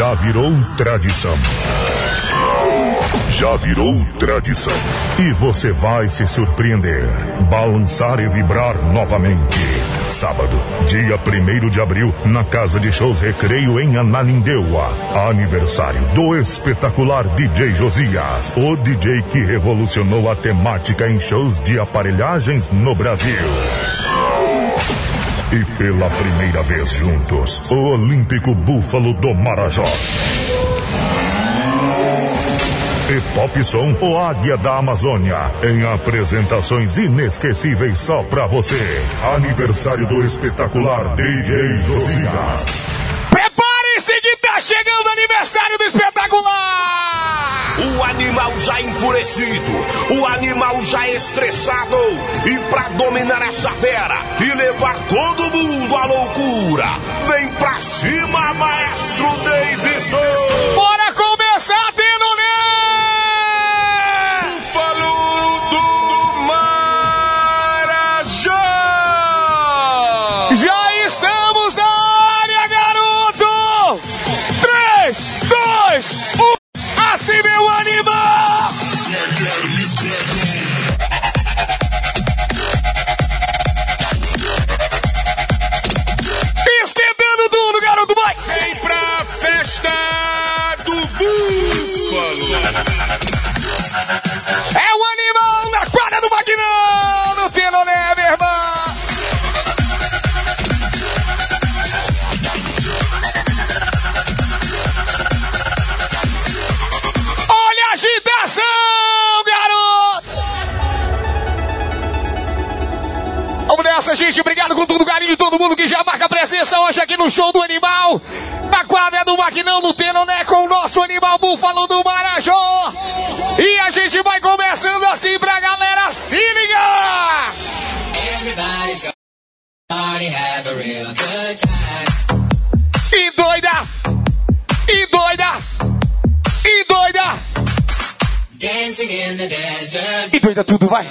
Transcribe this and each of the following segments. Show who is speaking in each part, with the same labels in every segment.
Speaker 1: já virou tradição. Já virou tradição. E você vai se surpreender, balançar e vibrar novamente. Sábado, dia 1 de abril, na Casa de Shows Recreio em Ananindeua. Aniversário do espetacular DJ Josias, o DJ que revolucionou a temática em shows de aparelhagens no Brasil. E pela primeira vez juntos, o Olímpico Búfalo do Marajó. E Pop Som, o Águia da Amazônia, em apresentações inesquecíveis só pra você. Aniversário do espetacular DJ Josias.
Speaker 2: Prepare-se que tá chegando o aniversário do espetacular!
Speaker 3: O animal já enfurecido, o animal já estressado. E pra dominar essa fera e levar todo mundo à loucura, vem pra cima, maestro Davidson!
Speaker 2: Bora começar, quadra do Maquinão, no Tenoné, com o nosso animal búfalo do Marajó. E a gente vai começando assim pra galera se ligar.
Speaker 4: Everybody's gonna party, have a real good time.
Speaker 2: E doida! E doida! E doida!
Speaker 4: Dancing in the desert,
Speaker 2: E doida tudo, vai!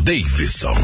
Speaker 1: Davidson.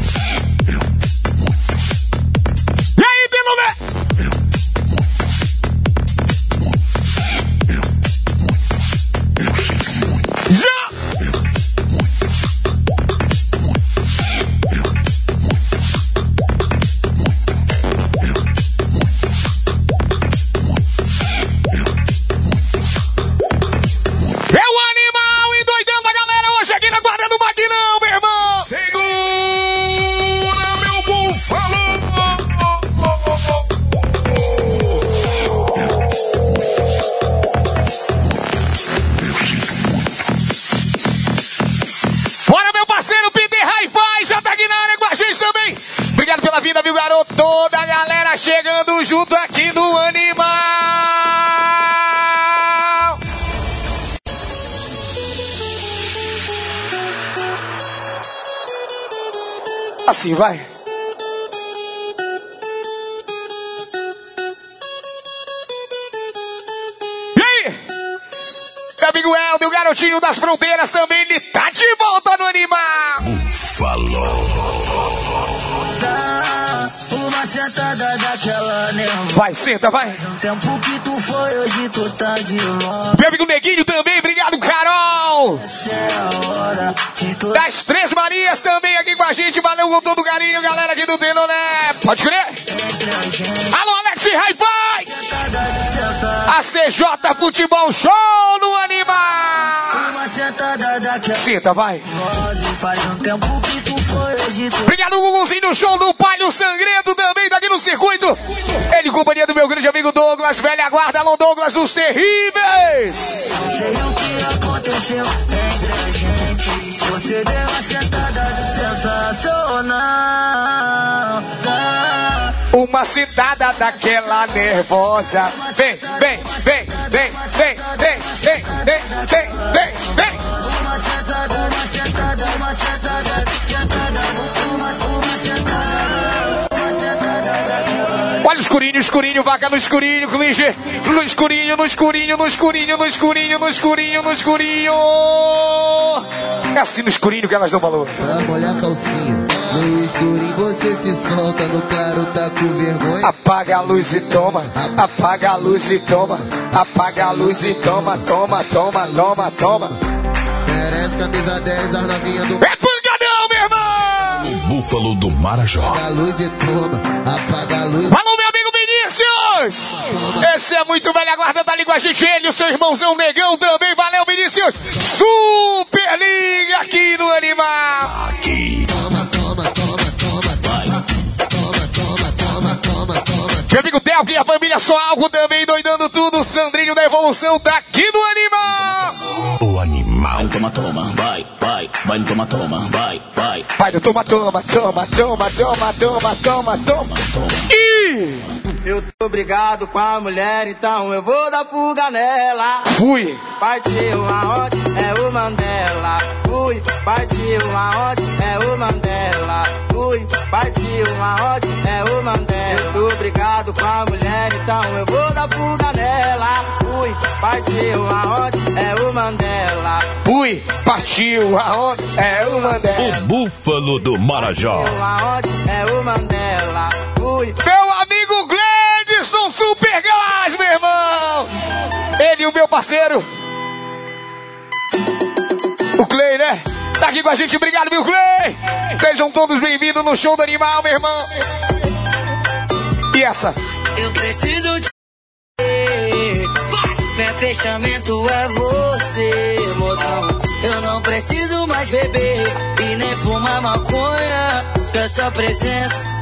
Speaker 2: Assim, vai. E aí? Meu amigo Helder, o garotinho das fronteiras também, ele tá de volta no animal.
Speaker 5: dá uma sentada daquela nervosa.
Speaker 2: Vai, senta, vai.
Speaker 5: Um tempo que tu foi, hoje tu tá de volta.
Speaker 2: Meu amigo Neguinho também, obrigado, Carol. Das Três Marias também aqui com a gente, valeu com todo carinho, galera aqui do Tenoné. Pode crer? Alô, Alex Hi-Fi. A CJ Futebol Show no
Speaker 5: daquela
Speaker 2: Senta, vai.
Speaker 5: Faz um tempo que tu foi, hoje tu
Speaker 2: Obrigado, Guguzinho, no show do Palio Sangredo também, daqui no circuito. Ele, companhia do meu grande amigo Douglas, velha guarda, Alô Douglas, os terríveis.
Speaker 5: sei o que aconteceu entre a gente. Você deu uma sentada sensacional.
Speaker 2: Uma cidada daquela nervosa. Vem, vem, vem, vem, vem, vem, vem, vem, vem, vem, vem. Escurinho, escurinho, vaca no escurinho, Cliche. No escurinho, no escurinho, no escurinho, no escurinho, no escurinho, no escurinho. É assim no escurinho que elas dão valor.
Speaker 6: Pra molhar a calcinha. No escurinho você se solta, no claro tá com vergonha.
Speaker 2: Apaga a luz e toma, apaga a luz e toma, apaga a luz e toma, toma, toma, toma, toma.
Speaker 6: Merece camisa 10, as novinhas do
Speaker 2: É!
Speaker 1: Búfalo do Marajó.
Speaker 6: apaga a luz e toma, apaga a luz.
Speaker 2: Falou, meu amigo Vinícius! Esse é muito velho, aguarda, tá ali com a gente. Ele, o seu irmãozão negão também. Valeu, Vinícius! Super Liga aqui no Animal!
Speaker 1: Aqui.
Speaker 6: Toma, toma, toma, toma, toma. Toma, toma, toma, toma, toma.
Speaker 2: Meu amigo Telco e a família Só Algo também doidando tudo. Sandrinho da Evolução tá aqui no Animal!
Speaker 1: Animal.
Speaker 7: Vai, toma, toma, vai, vai, vai, toma, toma, vai, vai,
Speaker 2: Vai, toma, toma, toma, toma, toma, toma, toma, toma. E
Speaker 8: Eu tô brigado com a mulher, então eu vou dar fuga nela.
Speaker 2: fui.
Speaker 8: Partiu aonde é o Mandela. Fui, partiu aonde é o Mandela. Fui, partiu aonde é o Mandela. Eu tô brigado com a mulher, então eu vou dar fuga nela. Fui, partiu aonde é o Mandela.
Speaker 2: Fui, partiu aonde é o Mandela.
Speaker 1: O búfalo do Marajó.
Speaker 8: Partiu aonde é o Mandela. Fui,
Speaker 2: Meu amigo Gledson Super Gás, meu irmão! Ele e o meu parceiro. O Clay, né? Tá aqui com a gente, obrigado, meu Clay! Sejam todos bem-vindos no show do animal, meu irmão! E essa?
Speaker 5: Eu preciso de Meu fechamento é você, mozão. Eu não preciso mais beber e nem fumar maconha. Que a sua presença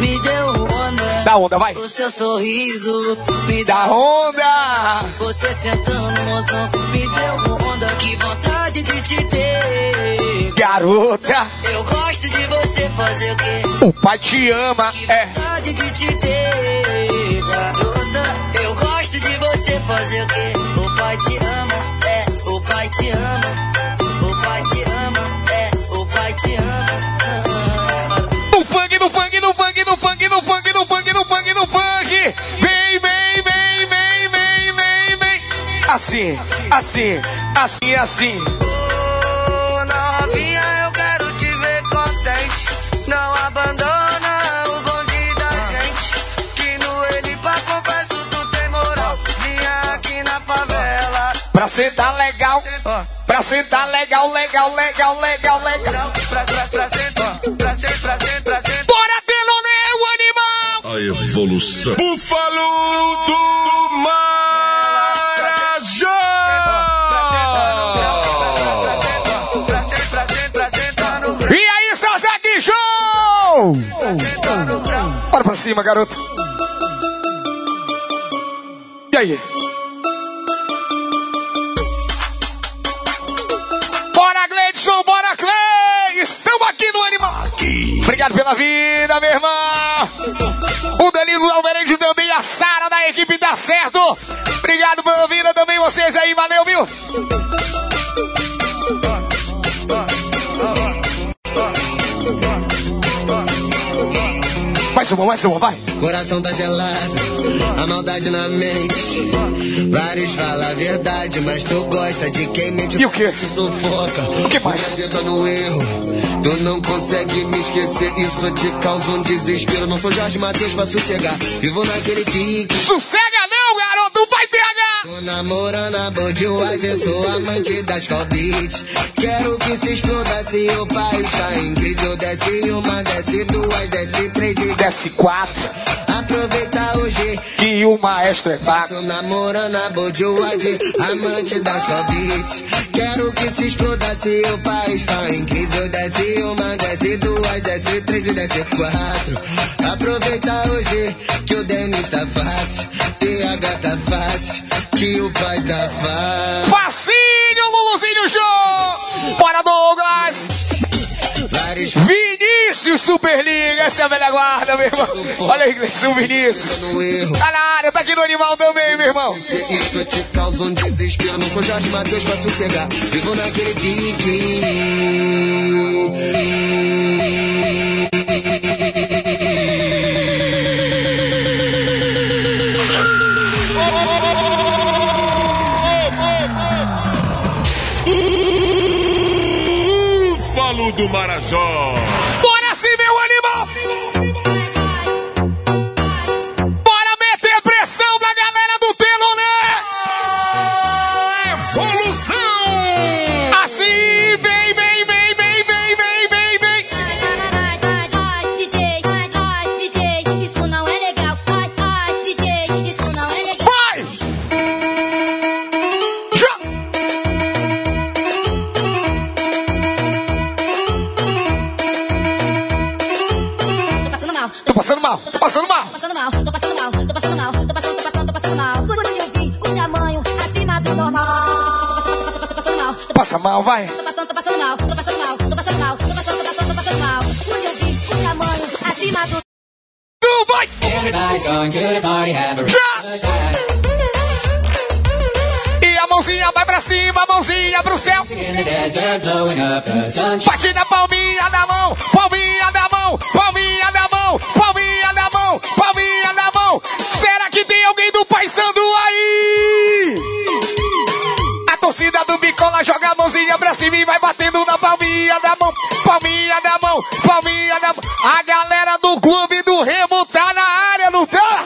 Speaker 5: me deu onda.
Speaker 2: Dá onda, vai!
Speaker 5: O seu sorriso me
Speaker 2: Da
Speaker 5: dá
Speaker 2: onda!
Speaker 5: Você sentando, mozão, me deu onda. Que vontade de te ter.
Speaker 2: Garota,
Speaker 5: Eu gosto de você fazer o quê?
Speaker 2: o pai te ama,
Speaker 5: Que
Speaker 2: é.
Speaker 5: vontade de te ter, garota. Eu gosto de você fazer o quê? O pai te ama, é, o pai te ama.
Speaker 2: Vem, vem, vem, vem, vem, vem, vem. Assim, assim, assim, assim.
Speaker 8: Ô, novinha, eu quero te ver contente. Não abandona o bonde da gente. Que no ele pra confesso tu tem moral. Vinha aqui na favela.
Speaker 2: Pra sentar legal, pra sentar legal, legal, legal, legal, legal.
Speaker 8: Pra, pra, pra sentar, pra sentar, pra sentar,
Speaker 1: Revolução. Búfalo do Marajó!
Speaker 2: E aí,
Speaker 8: seus aqui, show!
Speaker 2: Bora pra cima, garoto. E aí? Bora, Gleidson, bora, Clay! Estamos aqui no Animal! Obrigado pela vida, meu irmão! Danilo Alverejo também, a Sara da equipe Dá Certo. Obrigado pela vida também, vocês aí, valeu, viu? Mais uma, mais uma, vai.
Speaker 6: Coração tá gelado, a maldade na mente. Vários falam a verdade, mas tu gosta de quem mente
Speaker 2: E o quê?
Speaker 6: te sufoca.
Speaker 2: O que mais?
Speaker 6: Você tá no erro, tu não consegue me esquecer. Isso te causa um desespero. Não sou Jorge Matheus pra sossegar. Vivo naquele pique.
Speaker 2: Sossega não, garoto, vai!
Speaker 6: Namorando a Budweiser, sou amante das Beats. Quero que se exploda se o país tá em crise. Eu desce uma, desce duas, desce três e
Speaker 2: Desce quatro,
Speaker 6: aproveita hoje.
Speaker 2: que o maestro é pago.
Speaker 6: Tô namorando a Budweiser, amante das Call Beats. Quero que se exploda se o país tá em crise. Eu desce uma, desce duas, desce três e desce quatro. Aproveita hoje que o Denis tá fácil, TH tá fácil, que o pai tá fácil.
Speaker 2: Facinho, Luluzinho Show! Bora, Douglas! Vinícius Superliga, essa é a velha guarda, meu irmão. Olha aí, Gleison Vinícius.
Speaker 6: erro.
Speaker 2: Tá na área, tá aqui no animal também, meu irmão.
Speaker 6: Isso te causa um desespero. Não sou Jorge Matheus pra sossegar. Vivo naquele pique.
Speaker 3: do Marajó.
Speaker 2: Vai.
Speaker 9: tô passando,
Speaker 2: tô passando mal, tô passando mal,
Speaker 9: tô passando mal, tô passando, tô passando, tô passando mal. Quando eu vi o tamanho acima do
Speaker 2: Tu vai!
Speaker 4: Everybody's going to the party, have a good time.
Speaker 2: E a mãozinha vai pra cima, a mãozinha pro céu. Bate na palminha da mão, palminha da pra cima e vai batendo na palminha da mão, palminha da mão, palminha da mão. A galera do clube do Remo tá na área, não tá?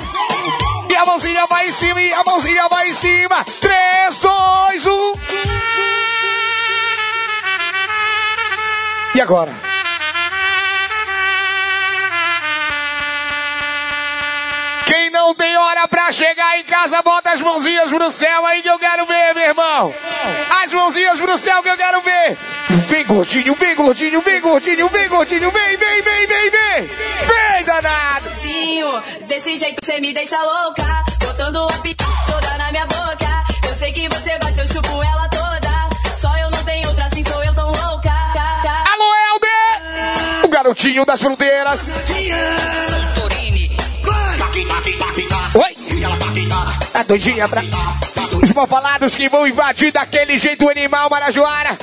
Speaker 2: E a mãozinha vai em cima, e a mãozinha vai em cima. 3, 2, 1. E agora? Não tem hora pra chegar em casa, bota as mãozinhas pro céu aí que eu quero ver, meu irmão. As mãozinhas pro céu que eu quero ver. Vem gordinho, vem gordinho, vem gordinho, vem gordinho, vem, vem, vem, vem, vem. Vem, danado.
Speaker 10: Tinho, desse jeito você me deixa louca. Botando a pica toda na minha boca. Eu sei que você gosta, eu chupo ela toda. Só eu não tenho outra assim, sou eu tão louca.
Speaker 2: Alô, Helder! O garotinho das fronteiras. Oi? Tá doidinha pra... Os malfalados que vão invadir daquele jeito o animal Marajoara.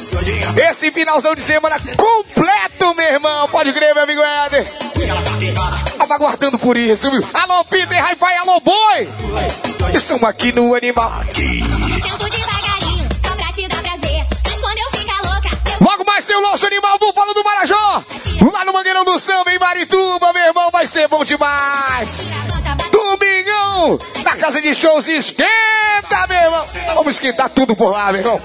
Speaker 2: Esse finalzão de semana completo, meu irmão. Pode crer, meu amigo Helder. Tava aguardando por isso, viu? Alô, Peter, Hi-Fi, alô, boi! Estamos aqui no animal.
Speaker 9: Sento
Speaker 2: Logo mais tem o nosso animal búfalo do Marajó. Lá no Mangueirão do Samba, em Marituba, meu irmão, vai ser bom demais. Domingão, na casa de shows, esquenta, meu irmão. Vamos esquentar tudo por lá, meu irmão.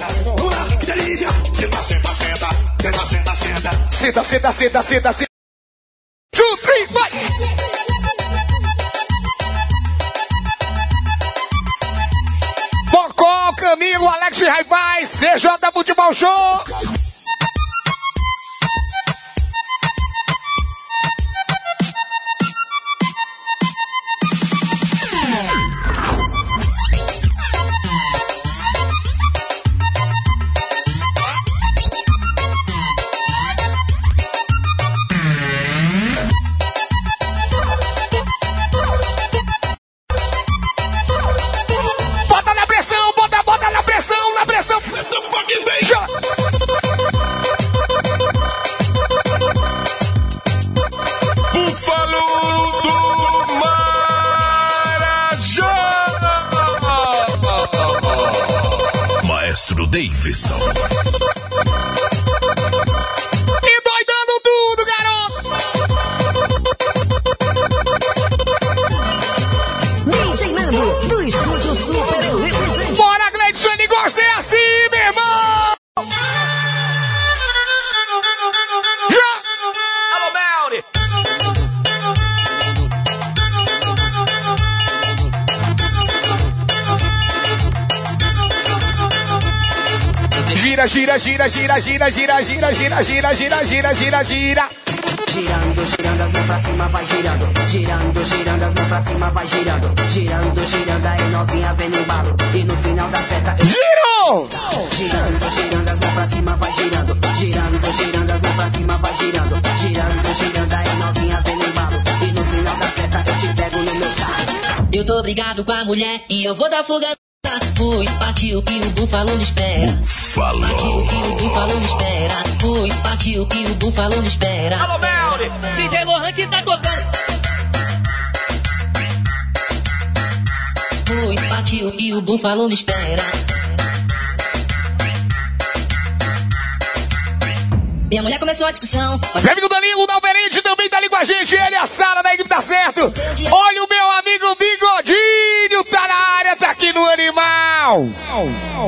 Speaker 3: Que delícia! Senta, senta, senta. Senta, senta, senta.
Speaker 2: Senta, senta, senta, senta, senta. Two, vai! Mocó, Camilo, Alex Hi-Fi, CJ Futebol Show. Gira, gira, gira, gira, gira, gira, gira, gira, gira, gira, gira, gira, gira, gira.
Speaker 11: Girando, girando as mãos pra cima, vai girando. Girando, girando as mãos pra cima, vai girando. Girando, girando aí novinha vem no embalo. E no final da festa. eu-
Speaker 2: Giro!
Speaker 11: Girando, girando as mãos pra cima, vai girando. Girando, girando as mãos pra cima, vai girando. Girando, girando aí novinha vem no embalo. E no final da festa eu te pego no meu carro.
Speaker 12: Eu tô brigado com a mulher e eu vou dar fuga. Fui, partiu que o búfalo me espera. Partiu que o búfalo me espera. Fui, partiu que o búfalo me espera.
Speaker 2: Alô, Melri!
Speaker 12: DJ Lohan que tá tocando. Fui, partiu que o búfalo me espera. Minha mulher começou a discussão. Mas
Speaker 2: Meu amigo Danilo Dalberente também tá ali com a gente. Ele e a Sara da equipe tá certo. Olha o meu amigo Bigodinho,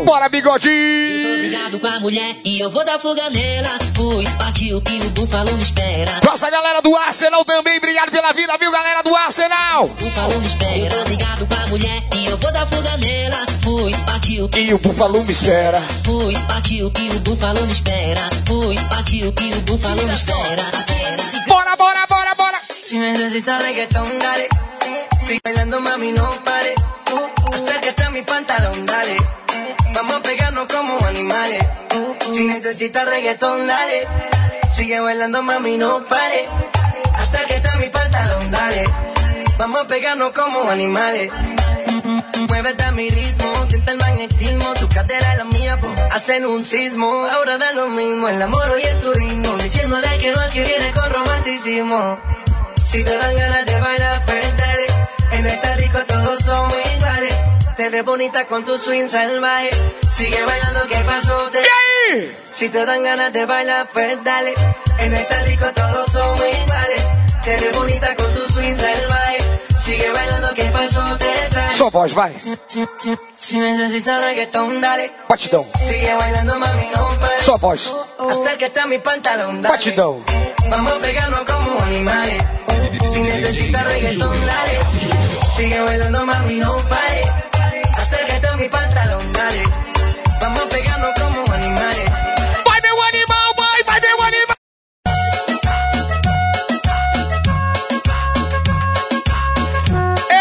Speaker 2: Bora, Bigodinho.
Speaker 12: Brigado com a mulher e eu vou dar fuga nela. Fui, partiu que o búfalo me espera.
Speaker 2: Nossa galera do Arsenal também, obrigado pela vida, viu, galera do Arsenal?
Speaker 12: Búfalo me espera. Eu tô brigado com a mulher e eu vou dar fuga nela. Fui, partiu que
Speaker 2: E o Búfalo me espera.
Speaker 12: Fui, partiu que o búfalo me espera. Fui, partiu que o búfalo me espera.
Speaker 2: Bora, bora, bora, bora.
Speaker 11: Si necesitas reggaetón, dale. Sigue bailando, mami, no pare. Acércate a mi pantalón, dale. Vamos a pegarnos como animales. Si necesitas reggaetón, dale. Sigue bailando, mami, no pare. Acércate a mi pantalón, dale. Vamos a pegarnos como animales. Muévete a mi ritmo, siente el magnetismo, tu cadera es la mía, po, hacen un sismo. Ahora da lo mismo, el amor y el turismo, diciéndole que no al que viene con romanticismo. Si te dan ganas de bailar, dale. En esta disco todos somos iguales. Te ves bonita con tu swing salvaje. Sigue bailando, ¿qué pasó? Te... Si te dan ganas de bailar, pues dale. En esta disco todos somos iguales. Te ves bonita con tu swing salvaje. Sigue bailando, ¿qué pasó? Te trae.
Speaker 2: Só voz, vai.
Speaker 11: Si, si- si necesitas reggaetón, dale.
Speaker 2: Batidão.
Speaker 11: Sigue bailando, mami, no pares.
Speaker 2: Só voz.
Speaker 11: Acércate a mi pantalón, dale.
Speaker 2: Batidão.
Speaker 11: Vamos a pegarnos como animales. Si necesitas reggaetón, dale. Sigue bailando, mami, no pares. Acércate a mi pantalón, dale. Vamos a pegarnos como animales.
Speaker 2: Vai, meu animal, vai, vai, meu animal.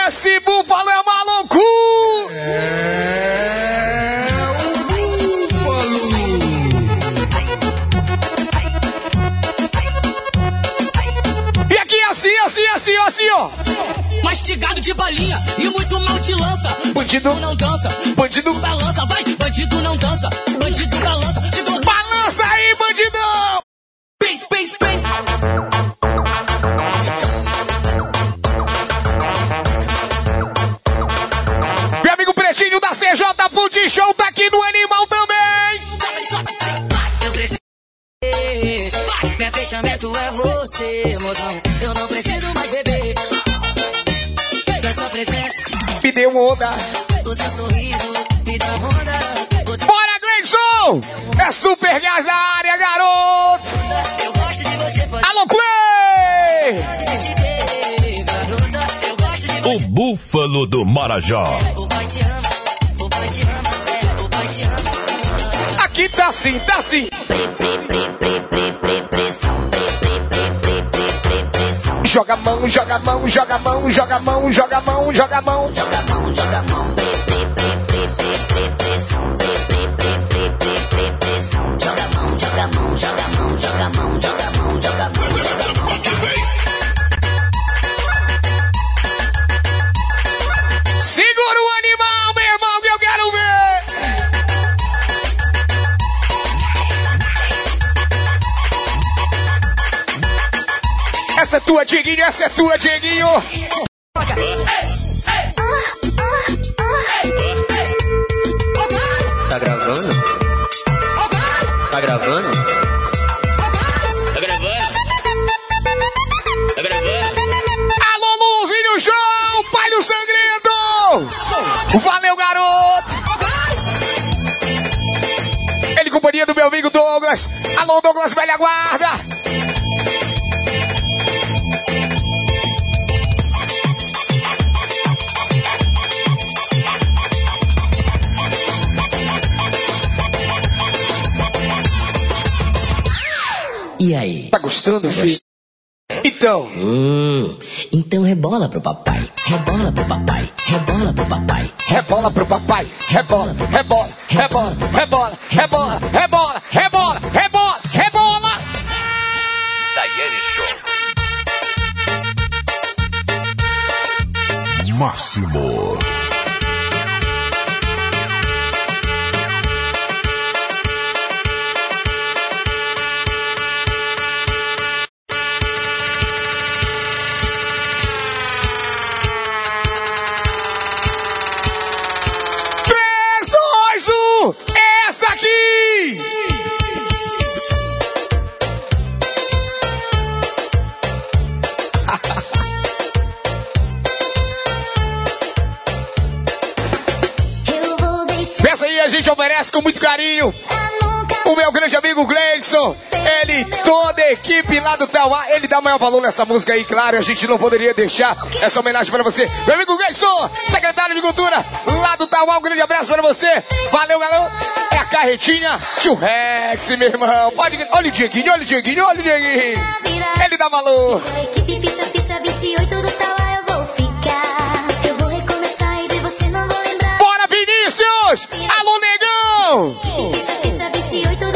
Speaker 2: Esse búfalo é uma loucura.
Speaker 13: É
Speaker 2: E aqui assim, assim, assim, assim, ó.
Speaker 12: Mastigado de balinha e muito mal te lança.
Speaker 2: Bandido
Speaker 12: não dança.
Speaker 2: Bandido
Speaker 12: balança, vai. Bandido não dança. Bandido balança. Dou...
Speaker 2: Balança aí, bandidão.
Speaker 12: Pens, pens, pens.
Speaker 2: Meu amigo Pretinho da CJ Food Show tá aqui no Animal também.
Speaker 11: Eu preciso. Meu fechamento é você, mozão. Eu não preciso mais beber. Da sua presença,
Speaker 2: Me deu onda.
Speaker 11: o seu sorriso me dá onda. Você
Speaker 2: Bora, Gleison! É super gás na área, garoto!
Speaker 11: Eu gosto de você fazer
Speaker 2: Alô, Play!
Speaker 7: O Búfalo do Marajó.
Speaker 11: O pai te ama, o pai te ama, é, o pai te ama.
Speaker 2: Aqui tá assim, tá assim. Joga a mão, joga mão, joga mão, joga mão, joga mão, joga mão. Joga mão, joga mão.
Speaker 11: Joga
Speaker 2: tua, Dieguinho, essa é tua, Dieguinho.
Speaker 4: Tá gravando? Tá gravando?
Speaker 12: Tá gravando? Tá gravando?
Speaker 2: Alô, Luzinho João, pai do sangrento. Valeu, garoto. Ele, companhia do meu amigo Douglas. Alô, Douglas, velha guarda.
Speaker 12: E aí?
Speaker 2: Tá gostando, filho? então?
Speaker 14: Hum, então rebola pro papai, rebola pro papai, rebola pro papai.
Speaker 2: Rebola pro papai, rebola, rebola, rebola, rebola, rebola, Peça aí, a gente oferece com muito carinho. O meu grande amigo Gleison, ele, toda a equipe lá do Tauá, ele dá maior valor nessa música aí, claro, a gente não poderia deixar essa homenagem para você. Meu amigo Gleison, secretário de Cultura, lá do Tauá, um grande abraço para você. Valeu, galera. É a carretinha Tio Rex, meu irmão. Olha, olha o Dieguinho, olha o Dieguinho, olha o Dieguinho. Ele dá valor.
Speaker 9: equipe ficha, ficha 28 do Tauá
Speaker 2: Alô, negão!
Speaker 9: Ficha, ficha 28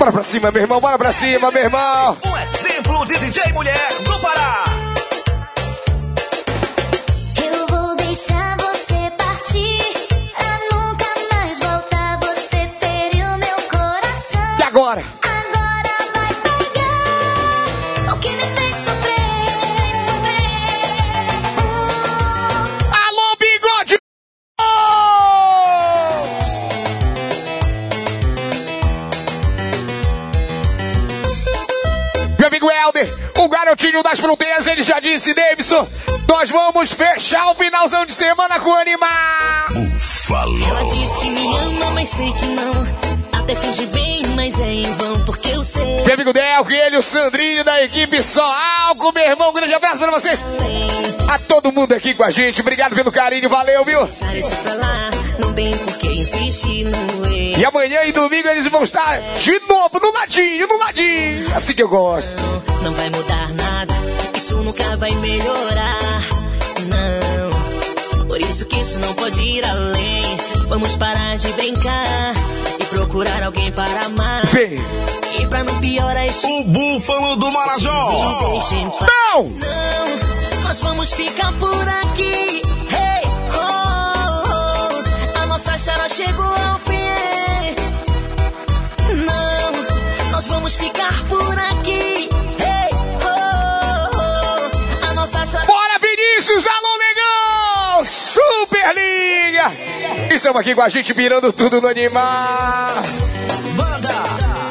Speaker 2: Bora pra cima, meu irmão, bora pra cima, meu irmão!
Speaker 3: Um exemplo de DJ mulher
Speaker 2: Davidson, nós vamos fechar o finalzão de semana com o animal!
Speaker 14: Ela diz que me ama, mas sei que não. Até finge bem, mas é em vão, porque eu sei.
Speaker 2: Meu amigo Delco, ele, o Sandrinho da equipe Só Álcool, meu irmão, um grande abraço pra vocês! A todo mundo aqui com a gente, obrigado pelo carinho, valeu, viu?
Speaker 14: Deixar isso pra lá, não tem
Speaker 2: E amanhã e domingo eles vão estar de novo no ladinho, no ladinho. Assim que eu gosto.
Speaker 14: Não vai mudar nada, isso nunca vai melhorar. Não, por isso que isso não pode ir além. Vamos parar de brincar e procurar alguém para amar.
Speaker 2: Vem.
Speaker 14: E pra não piorar isso.
Speaker 3: O Búfalo do Marajó.
Speaker 2: Não!
Speaker 14: Não, nós vamos ficar por aqui. Chegou ao fim. Não, nós vamos ficar por aqui. Hey, oh, oh, a nossa.
Speaker 2: Bora, Vinícius! Alô, negão! Superliga! E estamos aqui com a gente virando tudo no animal.
Speaker 3: Banda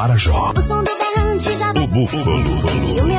Speaker 9: Marajó. O som do berrante já. E o meu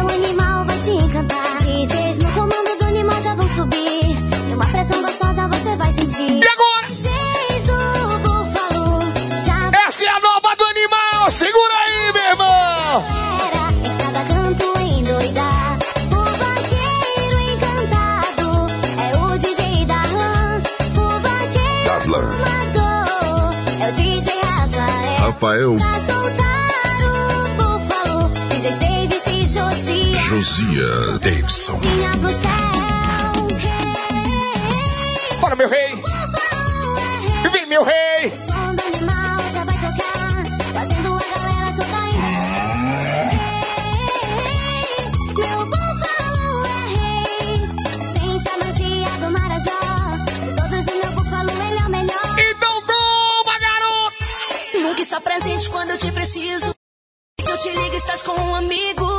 Speaker 9: melhor.
Speaker 2: Então toma, garoto!
Speaker 14: Nunca está presente quando eu te preciso. Eu te ligo, estás com um amigo.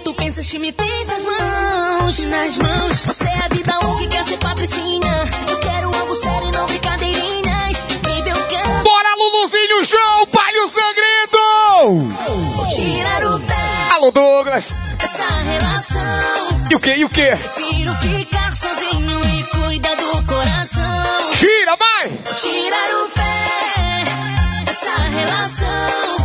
Speaker 14: Que tu pensas que me tens nas mãos, nas mãos. Você é a vida louca e quer ser patricinha. Eu quero algo sério e não brincadeirinhas. Baby, eu quero
Speaker 2: Bora, Luluzinho João, Palho Sangrento!
Speaker 14: tirar o pé
Speaker 2: Alô, Douglas!
Speaker 14: dessa relação.
Speaker 2: E o que, e o que?
Speaker 14: Prefiro ficar sozinho e cuidar do coração.
Speaker 2: Tira, vai!
Speaker 14: Tirar o pé dessa relação.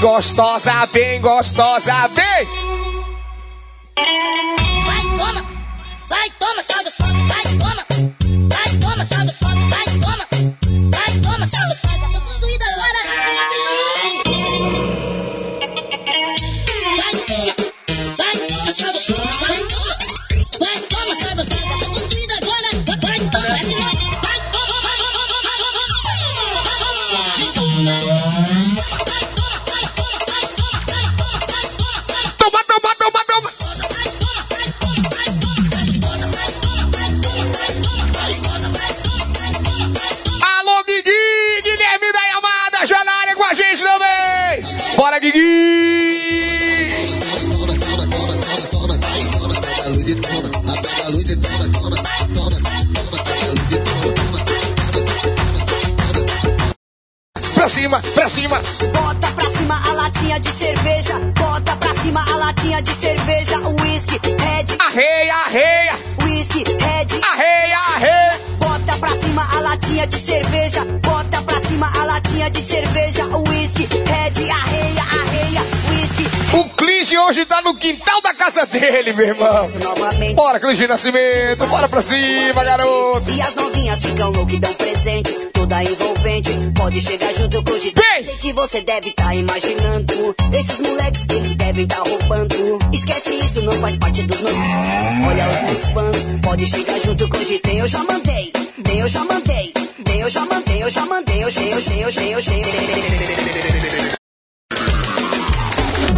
Speaker 2: Gostosa, vem, gostosa, vem!
Speaker 14: Vai, toma! Vai, toma, só toma! Vai,
Speaker 2: meu irmão! Bora, Clige Nascimento, bora pra cima, garoto!
Speaker 5: E as novinhas ficam loucas e dão presente, toda envolvente. Pode chegar junto com o! Sei que você deve tá imaginando. Esses moleques que eles devem tá roubando. Esquece isso, não faz parte dos meus. Olha os meus fãs. Pode chegar junto com o Gitão. Eu já mandei, vem, eu já mandei. Vem, eu já mandei, eu já mandei, eu já, eu já, eu já, eu já.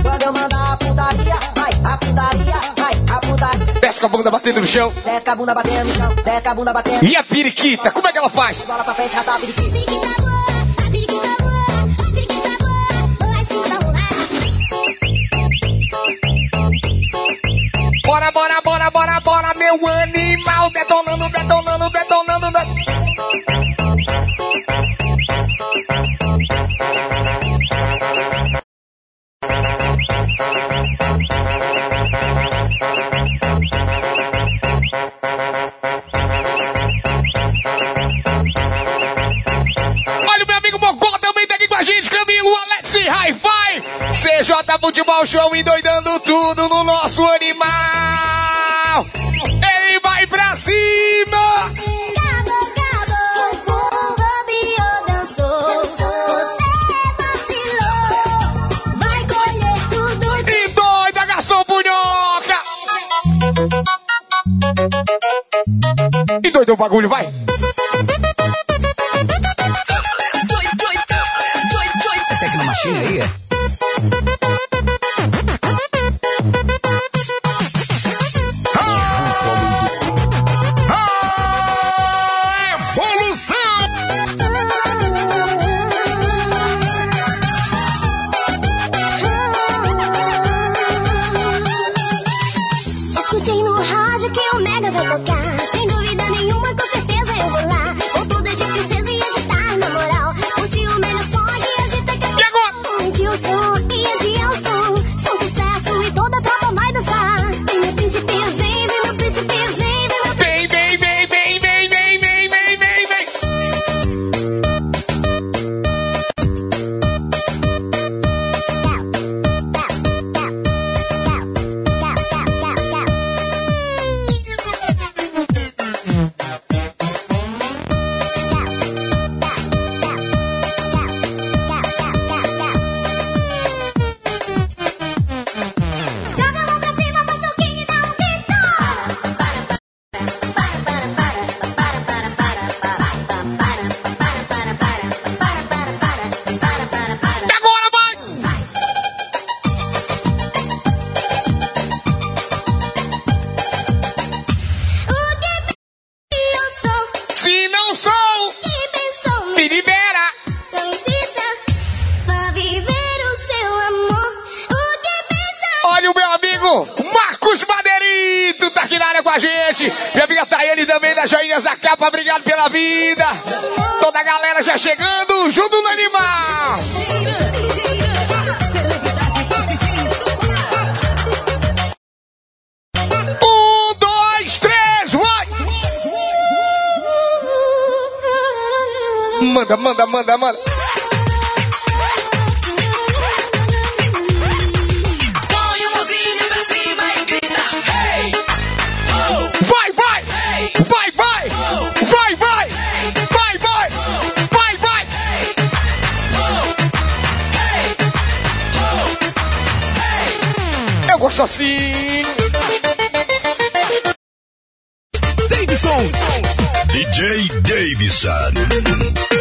Speaker 5: Quando eu mandar a putaria, vai, a putaria, a.
Speaker 2: Desce com a bunda batendo no chão.
Speaker 5: Desce a bunda batendo no chão, desce a bunda batendo.
Speaker 2: E a periquita, como é que ela faz?
Speaker 5: Bola pra frente, rata, periquita.
Speaker 9: Periquita boa, a periquita.
Speaker 2: Bora, bora, bora, bora, bora, meu animal. Detonando, detonando, detonando. de- CJ Futebol Show endoidando tudo no nosso animal. Ele vai pra cima!
Speaker 9: Cabo, cabo, o dançou.
Speaker 2: E doido o bagulho, vai!
Speaker 9: Marcos Madeirito tá aqui na área com
Speaker 2: a gente. Minha amiga Tayane também da Joinhas da Capa, obrigado pela vida. Toda a galera já chegando, junto no animal. Um, dois, três, vai! Manda, manda, manda, manda. Assim.
Speaker 9: Davidson. DJ Davidson.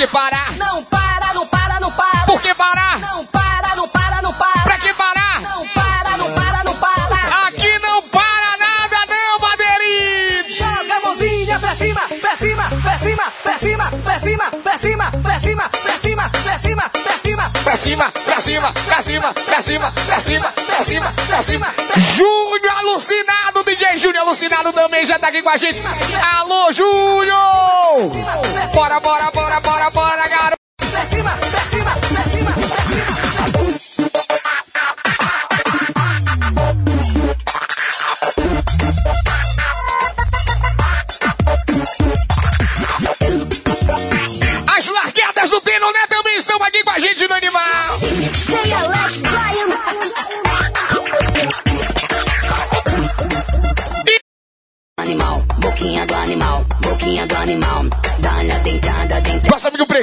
Speaker 2: Que parar?
Speaker 5: Não para, não para, não para!
Speaker 2: Por que parar?
Speaker 5: Não para, não para, não para!
Speaker 2: Pra que parar?
Speaker 5: Não para, não para, não para!
Speaker 2: Aqui não para nada, não, Madeirite!
Speaker 5: Joga a mãozinha pra cima, pra cima, pra cima, pra cima, pra cima, pra cima, pra cima, pra cima, pra cima, pra cima.
Speaker 2: Pra cima, pra cima, pra cima, pra cima, pra cima, pra cima, pra cima. Júnior alucinado, DJ Júnior alucinado também já tá aqui com a gente. Alô, Júnior! Bora, bora, bora, bora, bora, garoto!
Speaker 5: Pra cima, pra cima, pra cima,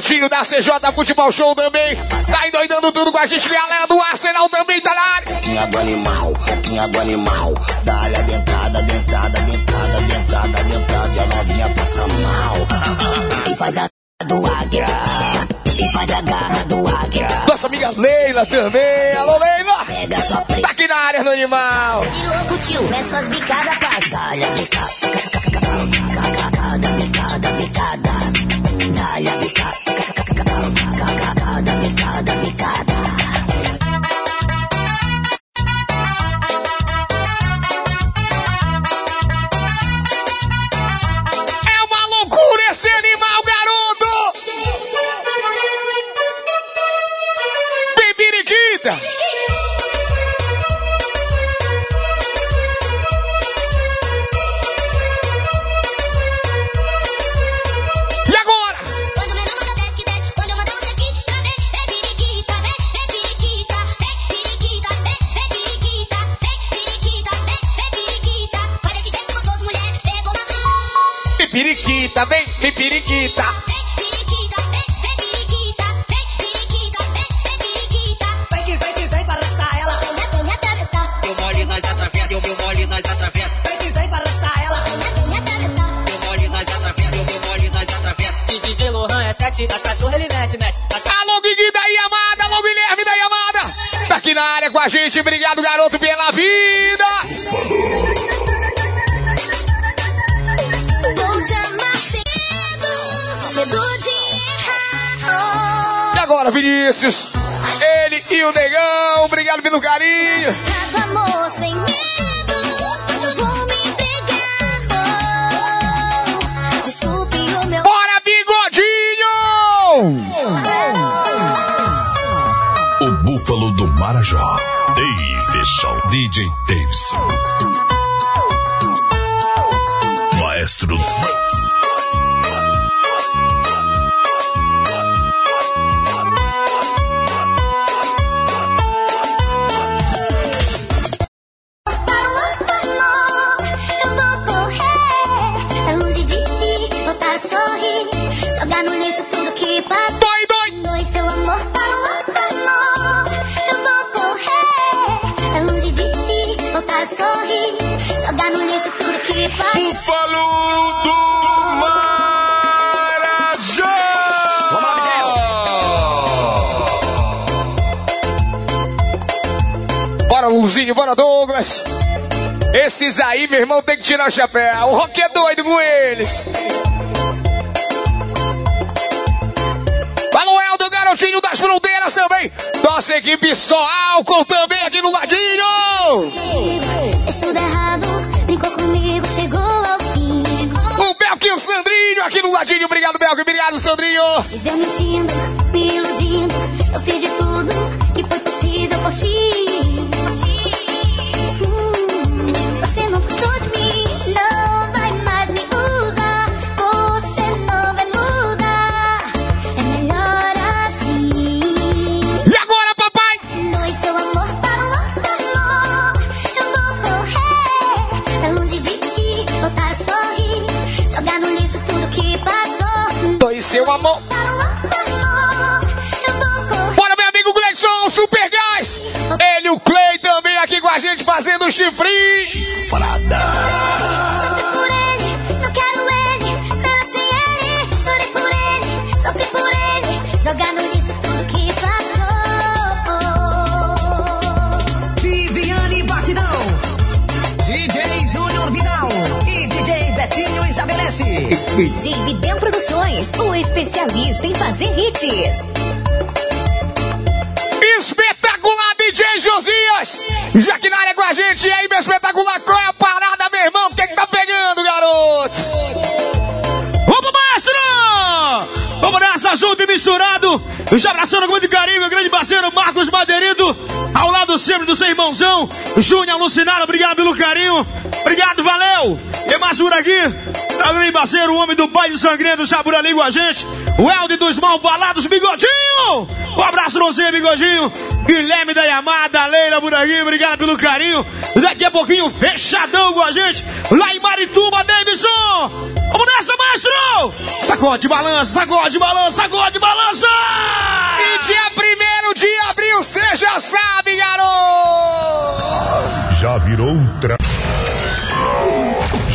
Speaker 2: Pretinho da CJ Futebol Show também. Tá endoidando tudo com a gente. Galera do Arsenal também tá na área.
Speaker 15: Boquinha do animal, boquinha do animal. Dá-lhe a dentada, dentada, dentada, dentada, dentada. E a novinha passa mal.
Speaker 5: E faz a do águia, e faz a garra do águia.
Speaker 2: Nossa amiga Leila também. Alô, Leila!
Speaker 5: Pega sua preta.
Speaker 2: Tá aqui na área do Animal.
Speaker 5: Que louco, tio, essas bicadas passa. Dá-lhe a bicada, bicada, bicada, bicada. Dá-lhe a bicada,
Speaker 9: Marajó. Davidson. DJ Davidson. Maestro.
Speaker 2: Esses aí, meu irmão, tem que tirar o chapéu. O rock é doido com eles. Fala o Helder, garotinho das fronteiras também. Nossa equipe só álcool também aqui no ladinho.
Speaker 9: Fim.
Speaker 2: O Belk e o Sandrinho aqui no ladinho. Obrigado, Belk. Obrigado, Sandrinho.
Speaker 9: Me deu mentindo, me iludindo. Eu fiz de tudo
Speaker 2: Já
Speaker 16: abraçando com muito carinho, meu grande parceiro Marcos Madeirito. Ao lado sempre do seu irmãozão, Júnior Alucinado. Obrigado pelo carinho. Obrigado, valeu. E mais por aqui, tá grande parceiro, o homem do pai de sangrento, já por ali com a gente. O Elde dos Mal Falados, Bigodinho. Um abraço pra você, Bigodinho. Guilherme da Yamada, Leila por aqui, obrigado pelo carinho. Daqui a pouquinho, fechadão com a gente. Lá em Marituba, Davidson. Vamos nessa, maestro! Sacode, balança, sacode, balança, sacode, balança!
Speaker 2: E dia 1 de abril, você já sabe, garoto!
Speaker 1: Já virou tra...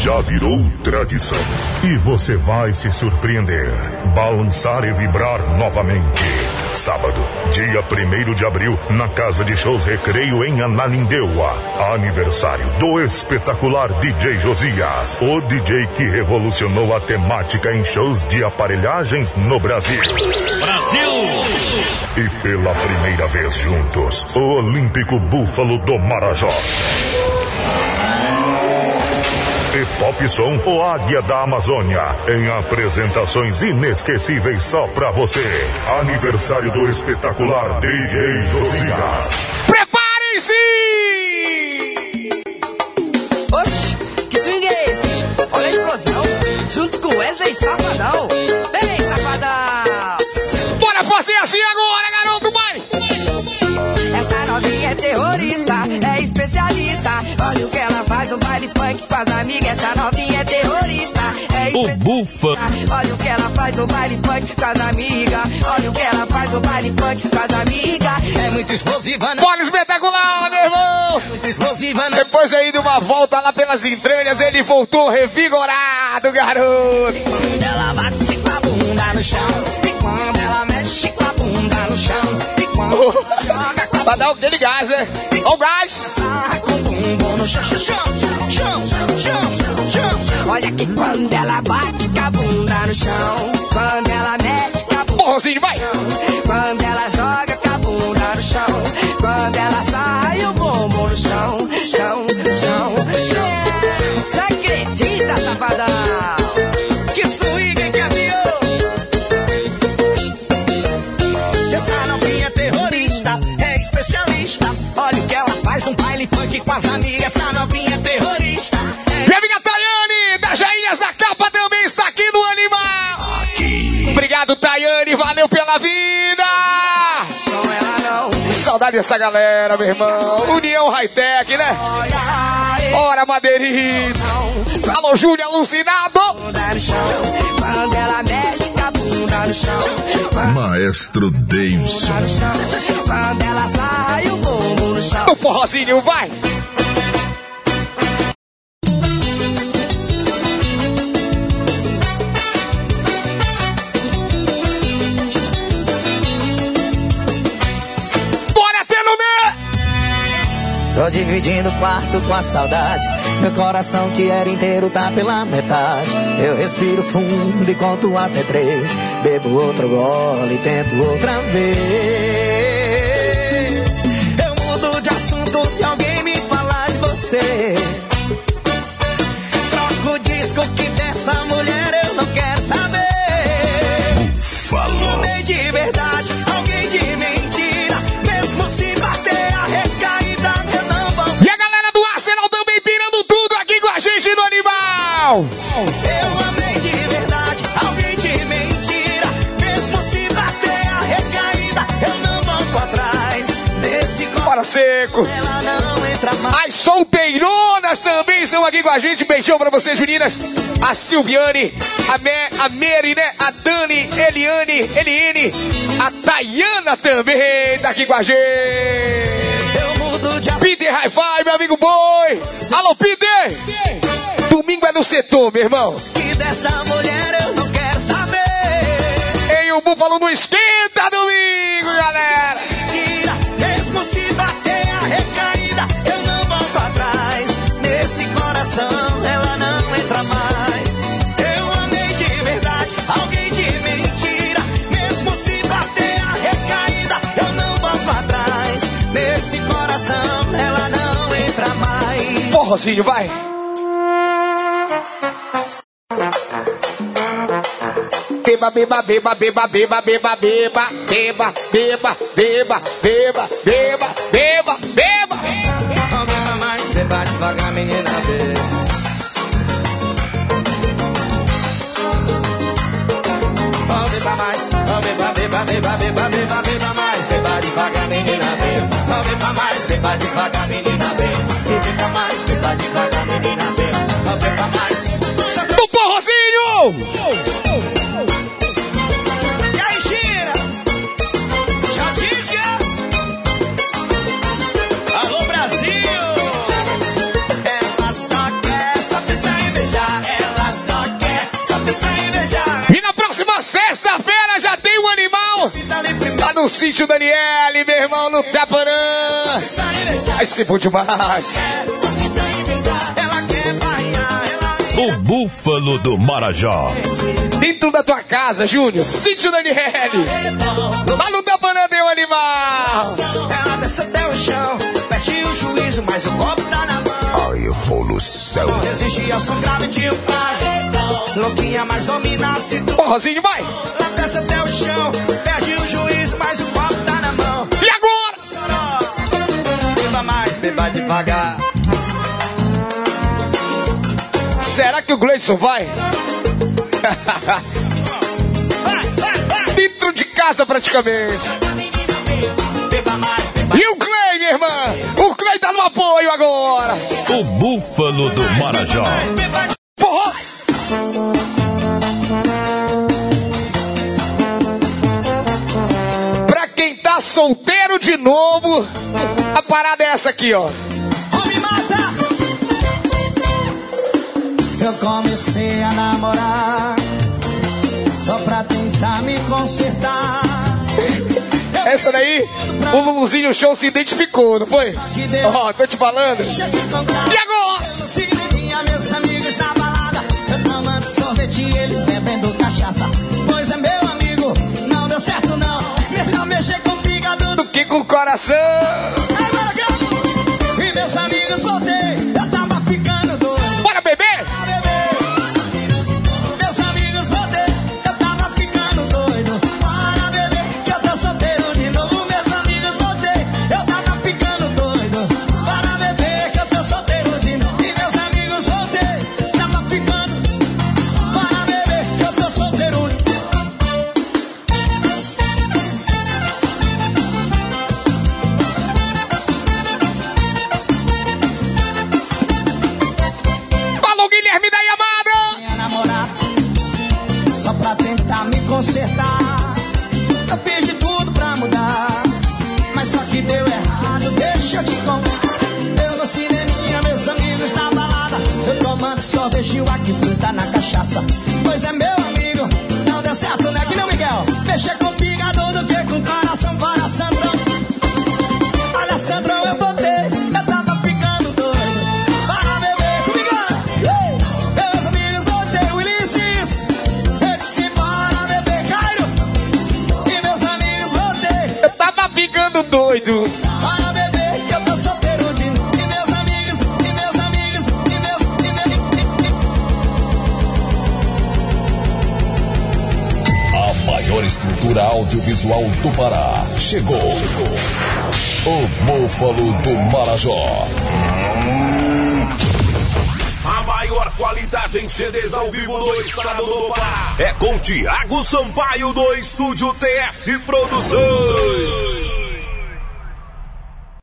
Speaker 1: Já virou tradição. E você vai se surpreender. Balançar e vibrar novamente. Sábado, dia 1 de abril, na Casa de Shows Recreio em Ananindeua. Aniversário do espetacular DJ Josias. O DJ que revolucionou a temática em shows de aparelhagens no Brasil.
Speaker 16: Brasil!
Speaker 1: E pela primeira vez juntos, o Olímpico Búfalo do Marajó. E Pop Som, o Águia da Amazônia, em apresentações inesquecíveis só pra você. Aniversário do espetacular DJ Josias.
Speaker 2: Preparem-se!
Speaker 17: Oxi, que swing é esse? Olha a explosão, junto com Wesley Safadão. Vem, Safadão!
Speaker 2: Bora fazer assim agora, garoto, vai!
Speaker 17: Essa novinha é terrorista, é especialista. Olha o que ela faz no baile funk com as amigas. Essa novinha é terrorista, é
Speaker 16: O. Bufa.
Speaker 17: Olha o que ela faz no baile funk com as amigas. Olha o que ela faz no baile funk com as amigas. É muito explosiva.
Speaker 2: Bora espetacular, meu irmão!
Speaker 17: Muito explosiva, não.
Speaker 2: Depois aí de uma volta lá pelas entranhas, ele voltou revigorado, garoto!
Speaker 17: Quando ela bate com a bunda no chão. E quando ela mexe com a bunda no chão. E quando ela joga com a
Speaker 2: Pra dar aquele gás, né? Ó o gás!
Speaker 17: No chão. Chão, chão, chão, chão, chão. Olha que quando ela bate com a bunda no chão. Quando ela mexe com a bunda
Speaker 2: Porrozinho, vai!
Speaker 17: Quando ela joga com a bunda no chão. Quando ela funk com as amigas. Essa novinha é terrorista. É
Speaker 2: Minha amiga Tayane, das Rainhas da Capa, também está aqui no Animal! Obrigado, Tayane, valeu pela vida! Dessa galera, meu irmão. União Hightech, né? Ora, Madeirito. Alô, Júlio alucinado.
Speaker 17: Bunda no chão. Quando ela mexe com a bunda no chão.
Speaker 1: Maestro Davidson.
Speaker 17: Quando ela sai o no chão.
Speaker 2: O forrozinho vai.
Speaker 18: Dividindo o quarto com a saudade. Meu coração que era inteiro tá pela metade. Eu respiro fundo e conto até três. Bebo outro gole e tento outra vez.
Speaker 2: Animal.
Speaker 18: Eu amei de verdade, alguém de mentira. Mesmo se bater a recaída, eu não volto atrás. Nesse
Speaker 2: Bora seco.
Speaker 18: ela não entra mais.
Speaker 2: As solteironas também estão aqui com a gente. Beijão pra vocês, meninas. A Silviane, a, Me, a Mary, né? A Dani, Eliane, Eliane. A Tayana também tá aqui com a gente.
Speaker 18: Eu mudo de.
Speaker 2: Peter Hi-Fi, meu amigo Boi. Alô, Peter. Domingo é no setor, meu irmão.
Speaker 18: Que dessa mulher eu não quero saber.
Speaker 2: Ei, o Búfalo não esquenta domingo, galera.
Speaker 18: Mentira, mesmo se bater a recaída, eu não volto atrás. Nesse coração ela não entra mais. Eu amei de verdade, alguém de mentira. Mesmo se bater a recaída, eu não volto atrás. Nesse coração ela não entra mais.
Speaker 2: Forrozinho, vai. Beba, beba, beba, beba, beba, beba, beba, beba, beba, beba, beba, beba, beba, beba.
Speaker 18: Beba mais, beba devagar, menina, beba. Oh, beba mais, oh, beba, beba, beba, beba, beba, beba mais, beba devagar, menina, beba. Oh, beba mais, beba devagar, menina, beba. E beba mais, beba devagar, menina, beba. Oh, beba mais.
Speaker 2: Do forrozinho! No sítio Daniele, meu irmão, no Taparã. Vai ser bom demais.
Speaker 1: O Búfalo do Marajó.
Speaker 2: Dentro da tua casa, Júnior, sítio Daniele. Lá no Taparã um animal.
Speaker 18: Ela desce até o chão, perde o juízo, mas o copo tá na mão.
Speaker 3: A evolução.
Speaker 18: Não resistia ao som grave de um pai. Louquinha, mas domina a situação.
Speaker 2: Forrozinho, vai.
Speaker 18: Desce até o chão, perde o juízo, mas o copo tá na mão.
Speaker 2: E agora?
Speaker 18: Beba mais, beba devagar.
Speaker 2: Será que o Gleison vai? Dentro de casa, praticamente.
Speaker 18: Beba mais, beba
Speaker 2: E o Clay, minha irmã? O Clay tá no apoio agora.
Speaker 1: O Búfalo do Marajó.
Speaker 2: Solteiro de novo, a parada é essa aqui, ó.
Speaker 18: Homem mata! Eu comecei a namorar só pra tentar me consertar.
Speaker 2: Essa daí, o Luluzinho Show se identificou, não foi? Ó, tô te falando.
Speaker 18: Deixa eu te contar.
Speaker 2: E agora?
Speaker 18: Meus amigos na balada. Eu tomando sorvete e eles bebendo cachaça. Pois é, meu amigo, não deu certo não. Melhor mexer com
Speaker 2: que com o coração?
Speaker 18: Cara. E meus amigos voltei,
Speaker 3: A maior qualidade em CDs ao vivo do estado do Pará é com Tiago Sampaio do Estúdio TS Produções.